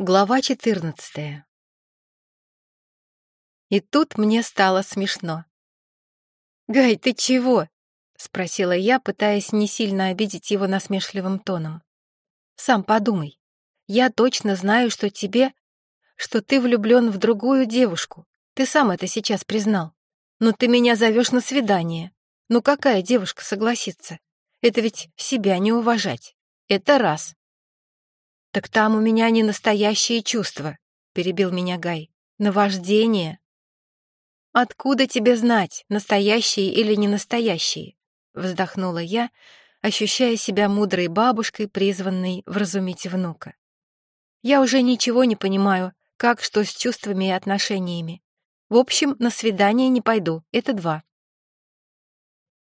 Глава 14 И тут мне стало смешно. «Гай, ты чего?» — спросила я, пытаясь не сильно обидеть его насмешливым тоном. «Сам подумай. Я точно знаю, что тебе... что ты влюблен в другую девушку. Ты сам это сейчас признал. Но ты меня зовешь на свидание. Ну какая девушка согласится? Это ведь себя не уважать. Это раз. «Так там у меня не настоящие чувства», — перебил меня Гай. «Наваждение». «Откуда тебе знать, настоящие или не настоящие?» — вздохнула я, ощущая себя мудрой бабушкой, призванной вразумить внука. «Я уже ничего не понимаю, как что с чувствами и отношениями. В общем, на свидание не пойду, это два».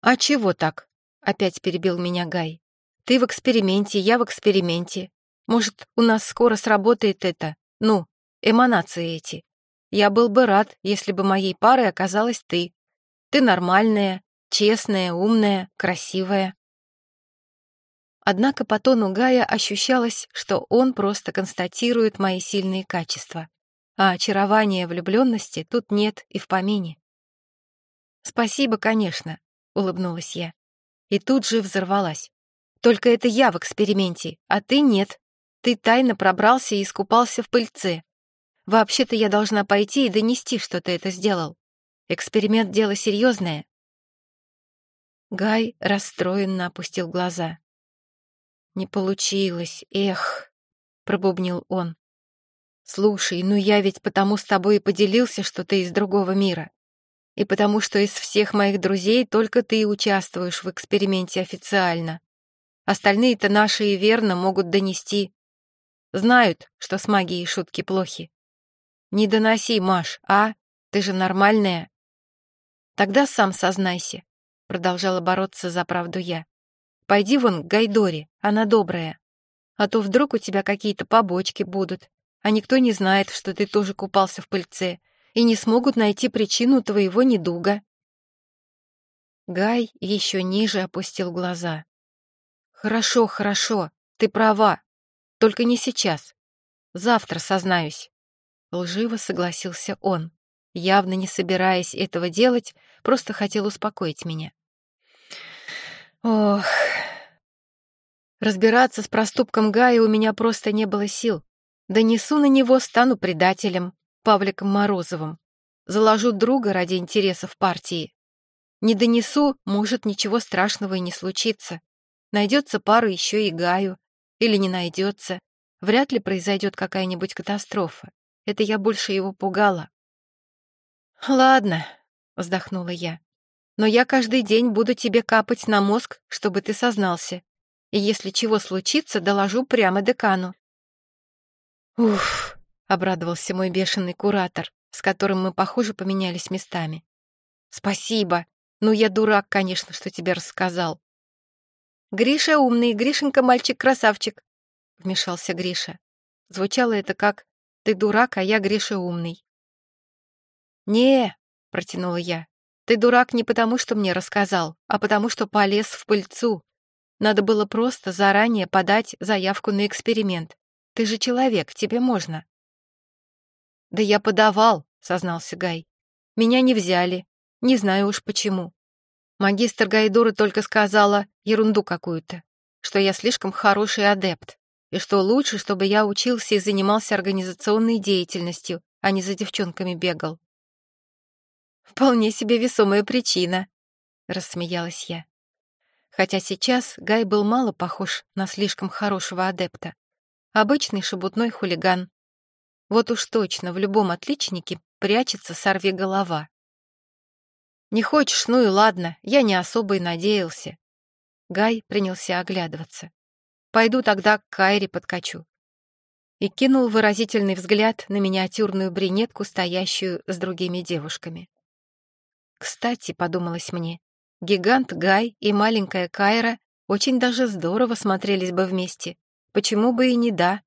«А чего так?» — опять перебил меня Гай. «Ты в эксперименте, я в эксперименте. Может, у нас скоро сработает это, ну, эманации эти. Я был бы рад, если бы моей парой оказалась ты. Ты нормальная, честная, умная, красивая. Однако по тону Гая ощущалось, что он просто констатирует мои сильные качества, а очарования влюбленности тут нет и в помине. «Спасибо, конечно», — улыбнулась я. И тут же взорвалась. «Только это я в эксперименте, а ты нет. Ты тайно пробрался и искупался в пыльце. Вообще-то я должна пойти и донести, что ты это сделал. Эксперимент — дело серьезное. Гай расстроенно опустил глаза. «Не получилось, эх», — пробубнил он. «Слушай, ну я ведь потому с тобой и поделился, что ты из другого мира. И потому что из всех моих друзей только ты участвуешь в эксперименте официально. Остальные-то наши и верно могут донести. Знают, что с магией шутки плохи. Не доноси, Маш, а? Ты же нормальная. Тогда сам сознайся, продолжала бороться за правду я. Пойди вон к Гайдоре, она добрая. А то вдруг у тебя какие-то побочки будут, а никто не знает, что ты тоже купался в пыльце, и не смогут найти причину твоего недуга. Гай еще ниже опустил глаза. «Хорошо, хорошо, ты права, только не сейчас. Завтра сознаюсь. Лживо согласился он, явно не собираясь этого делать, просто хотел успокоить меня. Ох. Разбираться с проступком Гая у меня просто не было сил. Донесу на него, стану предателем, Павликом Морозовым. Заложу друга ради интересов партии. Не донесу, может, ничего страшного и не случится. Найдется пара еще и Гаю, или не найдется. Вряд ли произойдет какая-нибудь катастрофа. Это я больше его пугала. «Ладно», — вздохнула я. «Но я каждый день буду тебе капать на мозг, чтобы ты сознался. И если чего случится, доложу прямо декану». «Уф», — обрадовался мой бешеный куратор, с которым мы, похоже, поменялись местами. «Спасибо. Ну, я дурак, конечно, что тебе рассказал. «Гриша умный, Гришенька мальчик-красавчик», — вмешался Гриша. Звучало это как «ты дурак, а я Гриша умный». «Не», — протянула я, — «ты дурак не потому, что мне рассказал, а потому, что полез в пыльцу. Надо было просто заранее подать заявку на эксперимент. Ты же человек, тебе можно». «Да я подавал», — сознался Гай. «Меня не взяли. Не знаю уж почему. Магистр Гайдура только сказала ерунду какую-то, что я слишком хороший адепт, и что лучше, чтобы я учился и занимался организационной деятельностью, а не за девчонками бегал. «Вполне себе весомая причина», — рассмеялась я. Хотя сейчас Гай был мало похож на слишком хорошего адепта. Обычный шебутной хулиган. Вот уж точно в любом отличнике прячется сорви голова. «Не хочешь, ну и ладно, я не особо и надеялся». Гай принялся оглядываться. «Пойду тогда к Кайре подкачу». И кинул выразительный взгляд на миниатюрную бринетку, стоящую с другими девушками. Кстати, подумалось мне, гигант Гай и маленькая Кайра очень даже здорово смотрелись бы вместе. Почему бы и не да?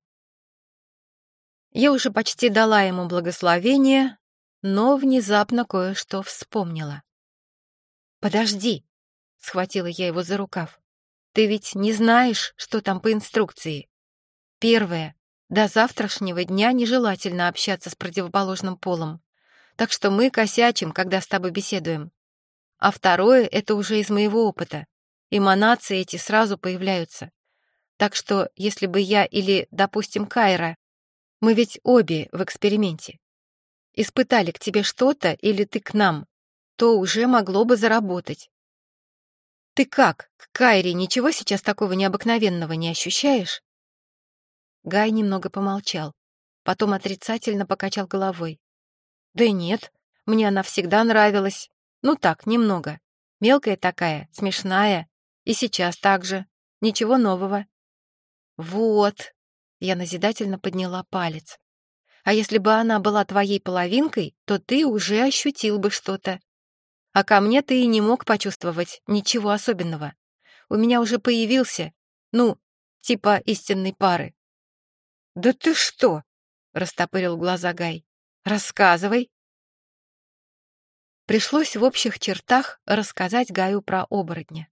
Я уже почти дала ему благословение, но внезапно кое-что вспомнила. «Подожди!» — схватила я его за рукав. «Ты ведь не знаешь, что там по инструкции. Первое. до завтрашнего дня нежелательно общаться с противоположным полом. Так что мы косячим, когда с тобой беседуем. А второе — это уже из моего опыта. Эманации эти сразу появляются. Так что, если бы я или, допустим, Кайра, мы ведь обе в эксперименте, испытали к тебе что-то или ты к нам, то уже могло бы заработать. Ты как, к Кайре ничего сейчас такого необыкновенного не ощущаешь? Гай немного помолчал, потом отрицательно покачал головой. Да нет, мне она всегда нравилась. Ну так, немного. Мелкая такая, смешная. И сейчас так же. Ничего нового. Вот. Я назидательно подняла палец. А если бы она была твоей половинкой, то ты уже ощутил бы что-то. А ко мне ты и не мог почувствовать ничего особенного. У меня уже появился, ну, типа истинной пары. «Да ты что?» — растопырил глаза Гай. «Рассказывай». Пришлось в общих чертах рассказать Гаю про оборотня.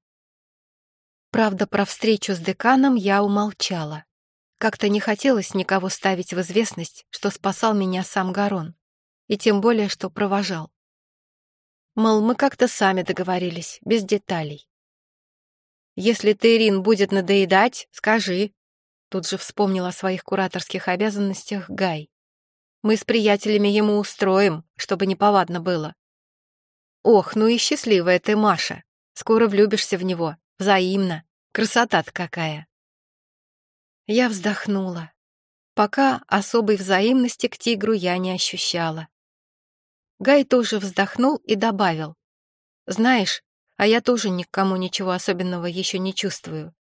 Правда, про встречу с деканом я умолчала. Как-то не хотелось никого ставить в известность, что спасал меня сам Гарон, и тем более, что провожал. Мол, мы как-то сами договорились, без деталей. «Если Тейрин будет надоедать, скажи», тут же вспомнил о своих кураторских обязанностях Гай. «Мы с приятелями ему устроим, чтобы неповадно было». «Ох, ну и счастливая ты, Маша. Скоро влюбишься в него. Взаимно. Красота-то какая!» Я вздохнула. Пока особой взаимности к тигру я не ощущала. Гай тоже вздохнул и добавил. «Знаешь, а я тоже никому ничего особенного еще не чувствую.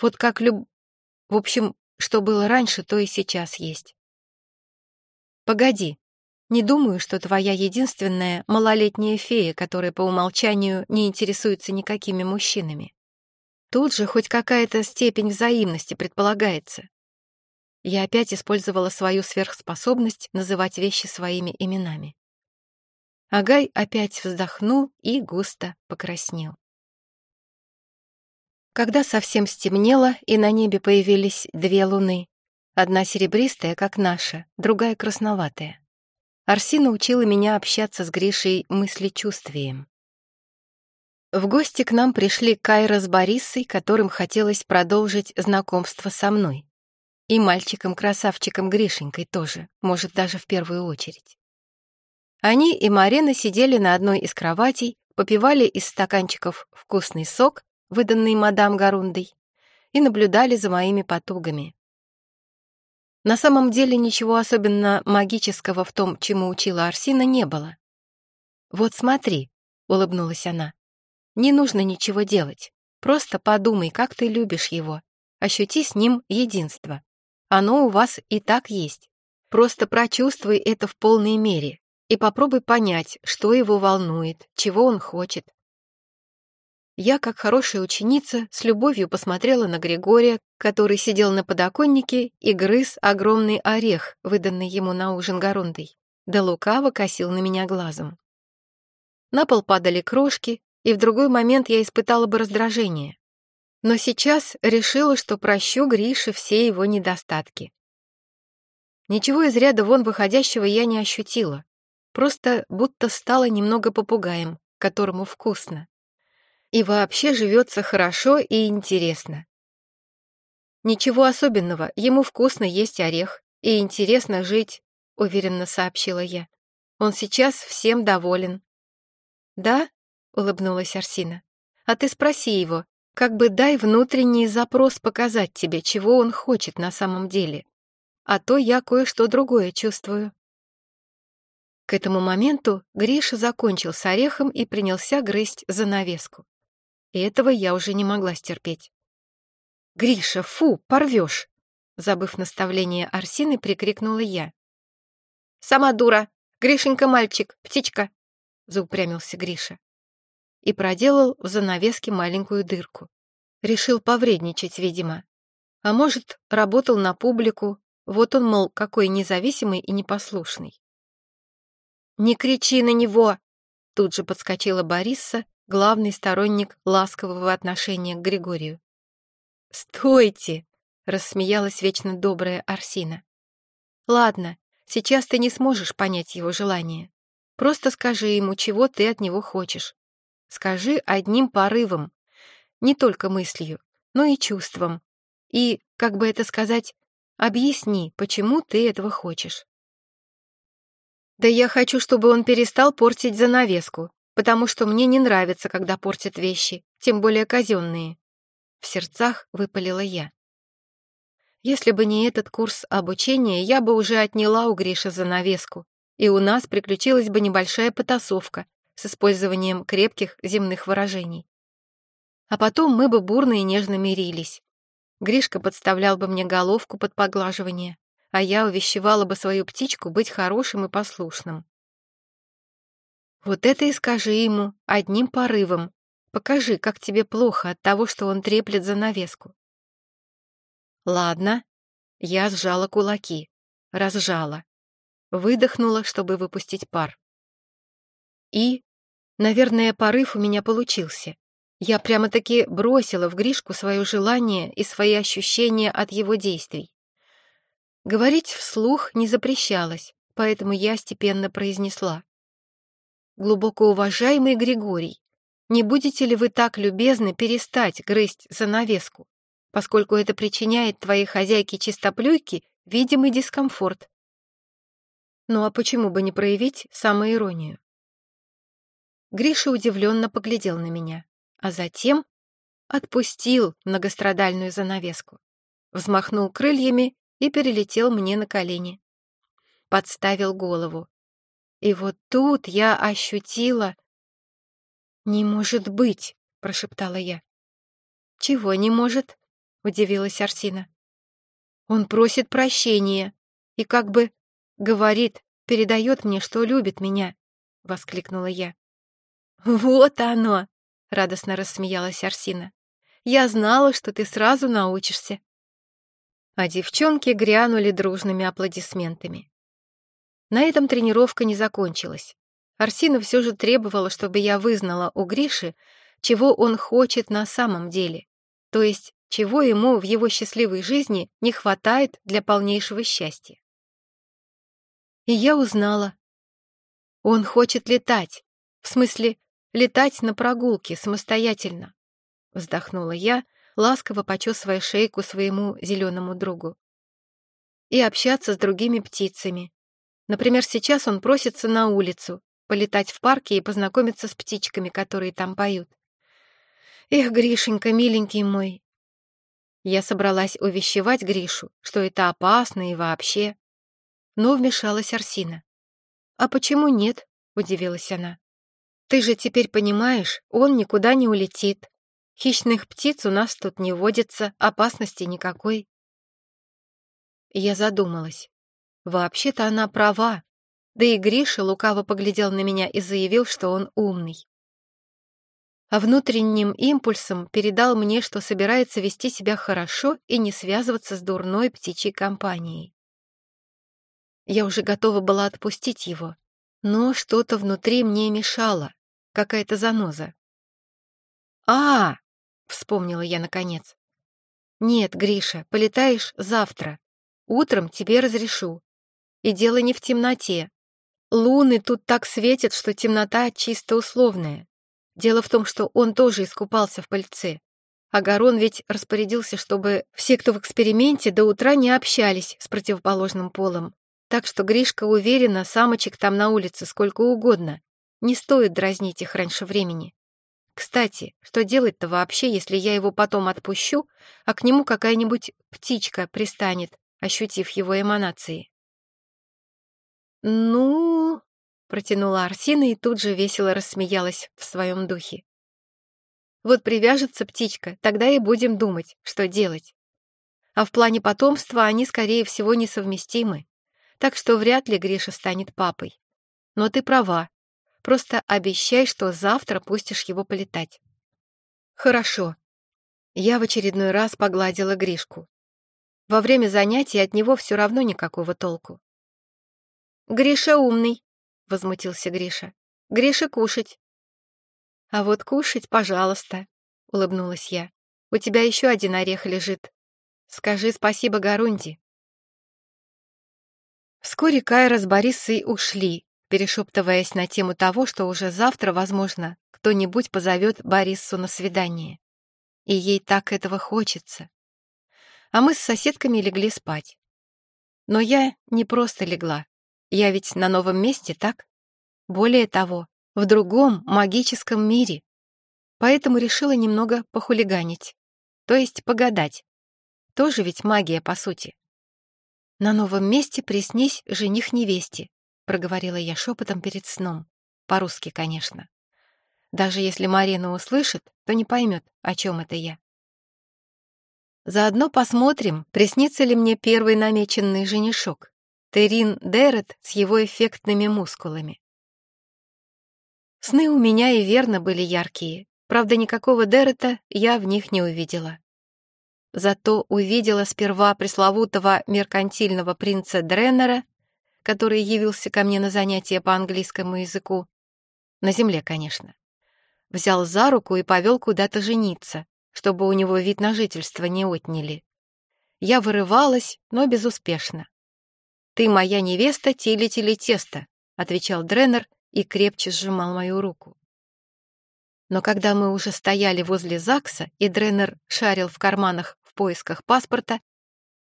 Вот как люб... В общем, что было раньше, то и сейчас есть. Погоди, не думаю, что твоя единственная малолетняя фея, которая по умолчанию не интересуется никакими мужчинами. Тут же хоть какая-то степень взаимности предполагается. Я опять использовала свою сверхспособность называть вещи своими именами. Агай опять вздохнул и густо покраснел. Когда совсем стемнело и на небе появились две луны, одна серебристая, как наша, другая красноватая, Арсина учила меня общаться с Гришей мыслечувствием. В гости к нам пришли Кайра с Борисой, которым хотелось продолжить знакомство со мной. И мальчиком-красавчиком Гришенькой тоже, может, даже в первую очередь. Они и Марина сидели на одной из кроватей, попивали из стаканчиков вкусный сок, выданный мадам Гарундой, и наблюдали за моими потугами. На самом деле ничего особенно магического в том, чему учила Арсина, не было. «Вот смотри», — улыбнулась она, не нужно ничего делать. Просто подумай, как ты любишь его. Ощути с ним единство. Оно у вас и так есть. Просто прочувствуй это в полной мере и попробуй понять, что его волнует, чего он хочет. Я, как хорошая ученица, с любовью посмотрела на Григория, который сидел на подоконнике и грыз огромный орех, выданный ему на ужин Горундой, да лукаво косил на меня глазом. На пол падали крошки, и в другой момент я испытала бы раздражение. Но сейчас решила, что прощу Грише все его недостатки. Ничего из ряда вон выходящего я не ощутила, просто будто стала немного попугаем, которому вкусно. И вообще живется хорошо и интересно. Ничего особенного, ему вкусно есть орех, и интересно жить, уверенно сообщила я. Он сейчас всем доволен. Да, — улыбнулась Арсина. «А ты спроси его, как бы дай внутренний запрос показать тебе, чего он хочет на самом деле. А то я кое-что другое чувствую». К этому моменту Гриша закончил с орехом и принялся грызть занавеску. И этого я уже не могла стерпеть. «Гриша, фу, порвешь!» Забыв наставление Арсины, прикрикнула я. «Сама дура! Гришенька мальчик, птичка!» заупрямился Гриша и проделал в занавеске маленькую дырку. Решил повредничать, видимо. А может, работал на публику, вот он, мол, какой независимый и непослушный. «Не кричи на него!» Тут же подскочила Бориса, главный сторонник ласкового отношения к Григорию. «Стойте!» — рассмеялась вечно добрая Арсина. «Ладно, сейчас ты не сможешь понять его желание. Просто скажи ему, чего ты от него хочешь. Скажи одним порывом, не только мыслью, но и чувством. И, как бы это сказать, объясни, почему ты этого хочешь. Да я хочу, чтобы он перестал портить занавеску, потому что мне не нравится, когда портят вещи, тем более казенные. В сердцах выпалила я. Если бы не этот курс обучения, я бы уже отняла у Гриши занавеску, и у нас приключилась бы небольшая потасовка с использованием крепких земных выражений. А потом мы бы бурно и нежно мирились. Гришка подставлял бы мне головку под поглаживание, а я увещевала бы свою птичку быть хорошим и послушным. Вот это и скажи ему одним порывом. Покажи, как тебе плохо от того, что он треплет занавеску. Ладно. Я сжала кулаки, разжала. Выдохнула, чтобы выпустить пар. И, наверное, порыв у меня получился. Я прямо-таки бросила в Гришку свое желание и свои ощущения от его действий. Говорить вслух не запрещалось, поэтому я степенно произнесла. «Глубоко уважаемый Григорий, не будете ли вы так любезны перестать грызть занавеску, поскольку это причиняет твоей хозяйке чистоплюйки видимый дискомфорт?» Ну а почему бы не проявить самоиронию? Гриша удивленно поглядел на меня, а затем отпустил многострадальную занавеску, взмахнул крыльями и перелетел мне на колени. Подставил голову. И вот тут я ощутила... «Не может быть!» — прошептала я. «Чего не может?» — удивилась Арсина. «Он просит прощения и как бы говорит, передает мне, что любит меня», — воскликнула я. «Вот оно!» — радостно рассмеялась Арсина. «Я знала, что ты сразу научишься а девчонки грянули дружными аплодисментами. На этом тренировка не закончилась. Арсина все же требовала, чтобы я вызнала у Гриши, чего он хочет на самом деле, то есть чего ему в его счастливой жизни не хватает для полнейшего счастья. И я узнала. Он хочет летать, в смысле, летать на прогулке самостоятельно. Вздохнула я, ласково почесывая шейку своему зеленому другу. И общаться с другими птицами. Например, сейчас он просится на улицу, полетать в парке и познакомиться с птичками, которые там поют. Эх, Гришенька, миленький мой. Я собралась увещевать Гришу, что это опасно и вообще. Но вмешалась Арсина. «А почему нет?» — удивилась она. «Ты же теперь понимаешь, он никуда не улетит. Хищных птиц у нас тут не водится, опасности никакой. Я задумалась. Вообще-то она права. Да и Гриша лукаво поглядел на меня и заявил, что он умный. А внутренним импульсом передал мне, что собирается вести себя хорошо и не связываться с дурной птичьей компанией. Я уже готова была отпустить его, но что-то внутри мне мешало, какая-то заноза. «А, — вспомнила я наконец. «Нет, Гриша, полетаешь завтра. Утром тебе разрешу. И дело не в темноте. Луны тут так светят, что темнота чисто условная. Дело в том, что он тоже искупался в пыльце. А Гарон ведь распорядился, чтобы все, кто в эксперименте, до утра не общались с противоположным полом. Так что Гришка уверена, самочек там на улице сколько угодно. Не стоит дразнить их раньше времени. Кстати, что делать-то вообще, если я его потом отпущу, а к нему какая-нибудь птичка пристанет, ощутив его эманации? «Ну...» — протянула Арсина и тут же весело рассмеялась в своем духе. «Вот привяжется птичка, тогда и будем думать, что делать. А в плане потомства они, скорее всего, несовместимы, так что вряд ли Гриша станет папой. Но ты права, Просто обещай, что завтра пустишь его полетать». «Хорошо». Я в очередной раз погладила Гришку. Во время занятий от него все равно никакого толку. «Гриша умный», — возмутился Гриша. «Гриша кушать». «А вот кушать, пожалуйста», — улыбнулась я. «У тебя еще один орех лежит». Скажи спасибо Гарунди. Вскоре Кайра с Борисой ушли, перешептываясь на тему того, что уже завтра, возможно, кто-нибудь позовет Бориссу на свидание. И ей так этого хочется. А мы с соседками легли спать. Но я не просто легла. Я ведь на новом месте, так? Более того, в другом магическом мире. Поэтому решила немного похулиганить. То есть погадать. Тоже ведь магия, по сути. «На новом месте приснись жених невесте», — проговорила я шепотом перед сном. По-русски, конечно. Даже если Марина услышит, то не поймет, о чем это я. Заодно посмотрим, приснится ли мне первый намеченный женишок. Терин Дерет с его эффектными мускулами. Сны у меня и верно были яркие. Правда, никакого Дерета я в них не увидела. Зато увидела сперва пресловутого меркантильного принца Дреннера, который явился ко мне на занятия по английскому языку. На земле, конечно. Взял за руку и повел куда-то жениться, чтобы у него вид на жительство не отняли. Я вырывалась, но безуспешно. «Ты моя невеста, теле-теле тесто», — отвечал Дреннер и крепче сжимал мою руку. Но когда мы уже стояли возле ЗАГСа, и Дреннер шарил в карманах в поисках паспорта,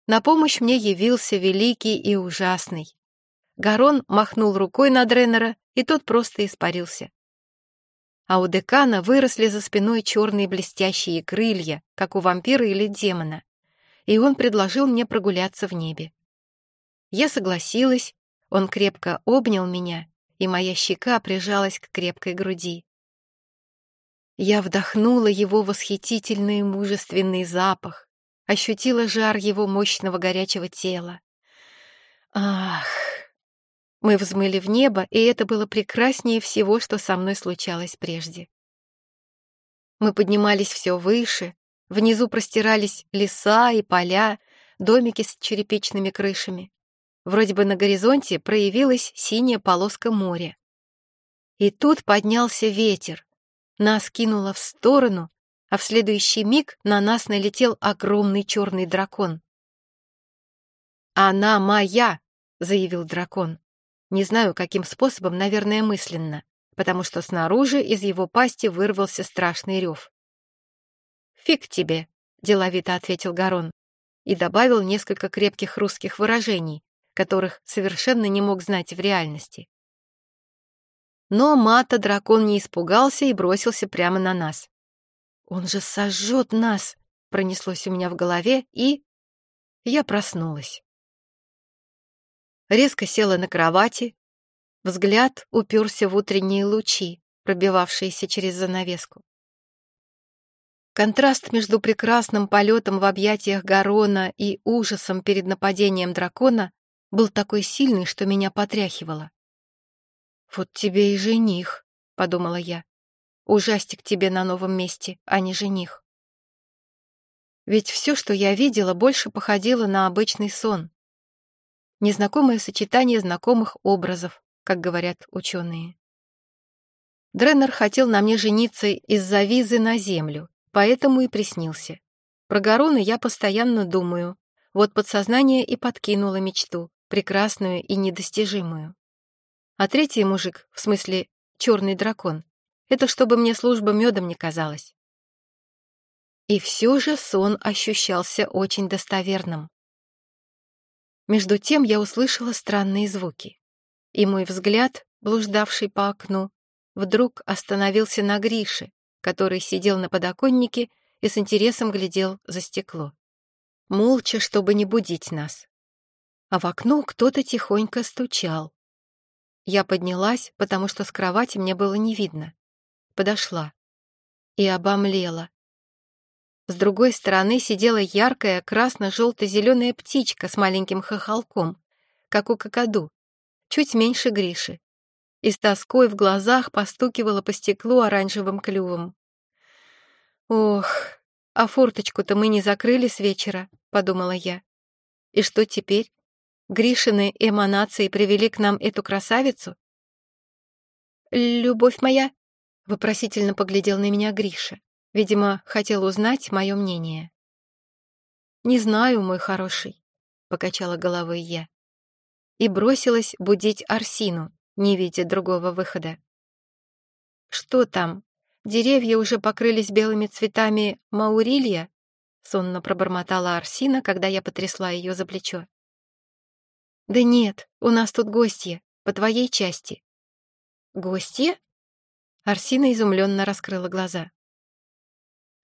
на помощь мне явился великий и ужасный. Гарон махнул рукой на Дреннера, и тот просто испарился а у декана выросли за спиной черные блестящие крылья, как у вампира или демона, и он предложил мне прогуляться в небе. Я согласилась, он крепко обнял меня, и моя щека прижалась к крепкой груди. Я вдохнула его восхитительный мужественный запах, ощутила жар его мощного горячего тела. Ах! Мы взмыли в небо, и это было прекраснее всего, что со мной случалось прежде. Мы поднимались все выше, внизу простирались леса и поля, домики с черепичными крышами. Вроде бы на горизонте проявилась синяя полоска моря. И тут поднялся ветер. Нас кинуло в сторону, а в следующий миг на нас налетел огромный черный дракон. «Она моя!» — заявил дракон. Не знаю, каким способом, наверное, мысленно, потому что снаружи из его пасти вырвался страшный рев. «Фиг тебе», — деловито ответил Гарон и добавил несколько крепких русских выражений, которых совершенно не мог знать в реальности. Но мата дракон не испугался и бросился прямо на нас. «Он же сожжет нас!» — пронеслось у меня в голове, и... Я проснулась резко села на кровати, взгляд уперся в утренние лучи, пробивавшиеся через занавеску. Контраст между прекрасным полетом в объятиях Гарона и ужасом перед нападением дракона был такой сильный, что меня потряхивало. «Вот тебе и жених», — подумала я. «Ужастик тебе на новом месте, а не жених». Ведь все, что я видела, больше походило на обычный сон незнакомое сочетание знакомых образов, как говорят ученые. Дреннер хотел на мне жениться из-за визы на землю, поэтому и приснился. Про Гарона я постоянно думаю, вот подсознание и подкинуло мечту, прекрасную и недостижимую. А третий мужик, в смысле черный дракон, это чтобы мне служба медом не казалась. И все же сон ощущался очень достоверным. Между тем я услышала странные звуки, и мой взгляд, блуждавший по окну, вдруг остановился на Грише, который сидел на подоконнике и с интересом глядел за стекло. Молча, чтобы не будить нас. А в окно кто-то тихонько стучал. Я поднялась, потому что с кровати мне было не видно. Подошла и обомлела. С другой стороны сидела яркая красно-желто-зеленая птичка с маленьким хохолком, как у какаду, чуть меньше Гриши, и с тоской в глазах постукивала по стеклу оранжевым клювом. «Ох, а форточку-то мы не закрыли с вечера», — подумала я. «И что теперь? Гришины эманации привели к нам эту красавицу?» «Любовь моя», — вопросительно поглядел на меня Гриша. Видимо, хотел узнать мое мнение. «Не знаю, мой хороший», — покачала головой я. И бросилась будить Арсину, не видя другого выхода. «Что там? Деревья уже покрылись белыми цветами маурилья?» — сонно пробормотала Арсина, когда я потрясла ее за плечо. «Да нет, у нас тут гостья, по твоей части». «Гостья?» Арсина изумленно раскрыла глаза.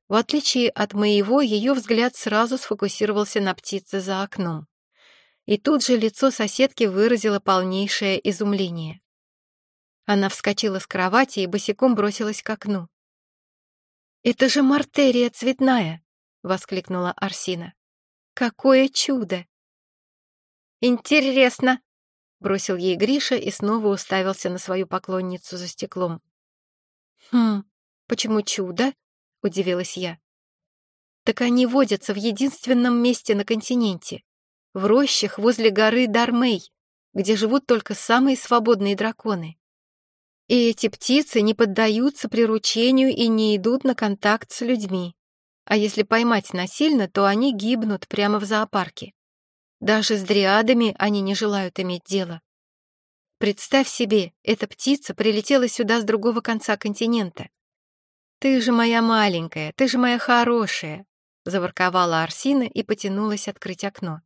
В отличие от моего, ее взгляд сразу сфокусировался на птице за окном. И тут же лицо соседки выразило полнейшее изумление. Она вскочила с кровати и босиком бросилась к окну. «Это же мартерия цветная!» — воскликнула Арсина. «Какое чудо!» «Интересно!» — бросил ей Гриша и снова уставился на свою поклонницу за стеклом. «Хм, почему чудо?» — удивилась я. «Так они водятся в единственном месте на континенте, в рощах возле горы Дармей, где живут только самые свободные драконы. И эти птицы не поддаются приручению и не идут на контакт с людьми. А если поймать насильно, то они гибнут прямо в зоопарке. Даже с дриадами они не желают иметь дело. Представь себе, эта птица прилетела сюда с другого конца континента. «Ты же моя маленькая, ты же моя хорошая!» заворковала Арсина и потянулась открыть окно.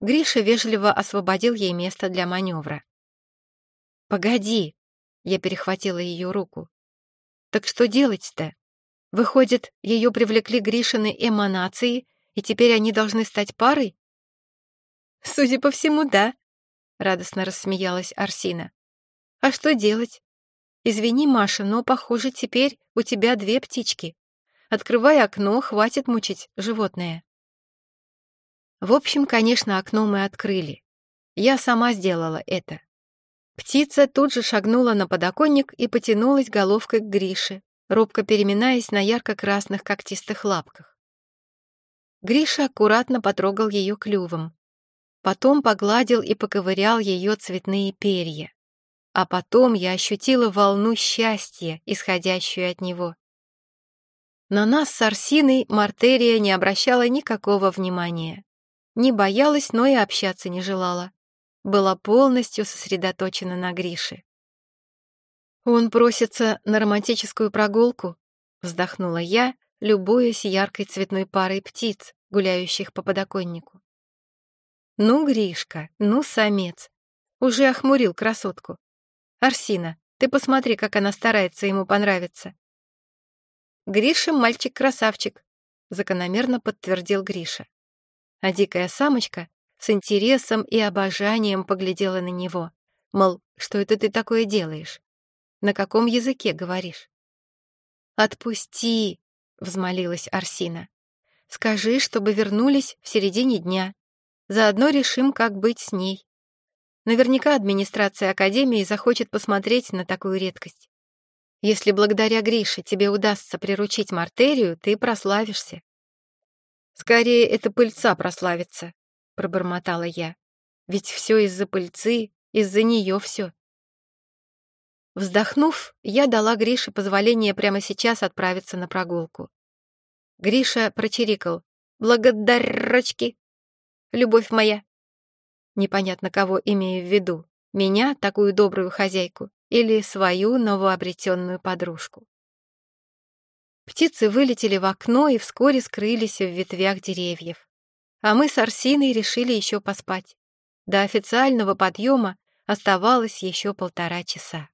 Гриша вежливо освободил ей место для маневра. «Погоди!» — я перехватила ее руку. «Так что делать-то? Выходит, ее привлекли Гришины эманации, и теперь они должны стать парой?» «Судя по всему, да», — радостно рассмеялась Арсина. «А что делать? «Извини, Маша, но, похоже, теперь у тебя две птички. Открывай окно, хватит мучить животное». В общем, конечно, окно мы открыли. Я сама сделала это. Птица тут же шагнула на подоконник и потянулась головкой к Грише, робко переминаясь на ярко-красных когтистых лапках. Гриша аккуратно потрогал ее клювом. Потом погладил и поковырял ее цветные перья. А потом я ощутила волну счастья, исходящую от него. На нас с Арсиной Мартерия не обращала никакого внимания. Не боялась, но и общаться не желала. Была полностью сосредоточена на Грише. «Он просится на романтическую прогулку», — вздохнула я, любуясь яркой цветной парой птиц, гуляющих по подоконнику. «Ну, Гришка, ну, самец, уже охмурил красотку. «Арсина, ты посмотри, как она старается ему понравиться». «Гриша мальчик-красавчик», — закономерно подтвердил Гриша. А дикая самочка с интересом и обожанием поглядела на него, мол, что это ты такое делаешь? На каком языке говоришь? «Отпусти», — взмолилась Арсина. «Скажи, чтобы вернулись в середине дня. Заодно решим, как быть с ней. Наверняка администрация Академии захочет посмотреть на такую редкость. Если благодаря Грише тебе удастся приручить Мартерию, ты прославишься. Скорее, это пыльца прославится, пробормотала я. Ведь все из-за пыльцы, из-за нее все. Вздохнув, я дала Грише позволение прямо сейчас отправиться на прогулку. Гриша прочирикал. «Благодарочки! Любовь моя!» Непонятно, кого имею в виду. Меня, такую добрую хозяйку, или свою новообретенную подружку. Птицы вылетели в окно и вскоре скрылись в ветвях деревьев. А мы с Арсиной решили еще поспать. До официального подъема оставалось еще полтора часа.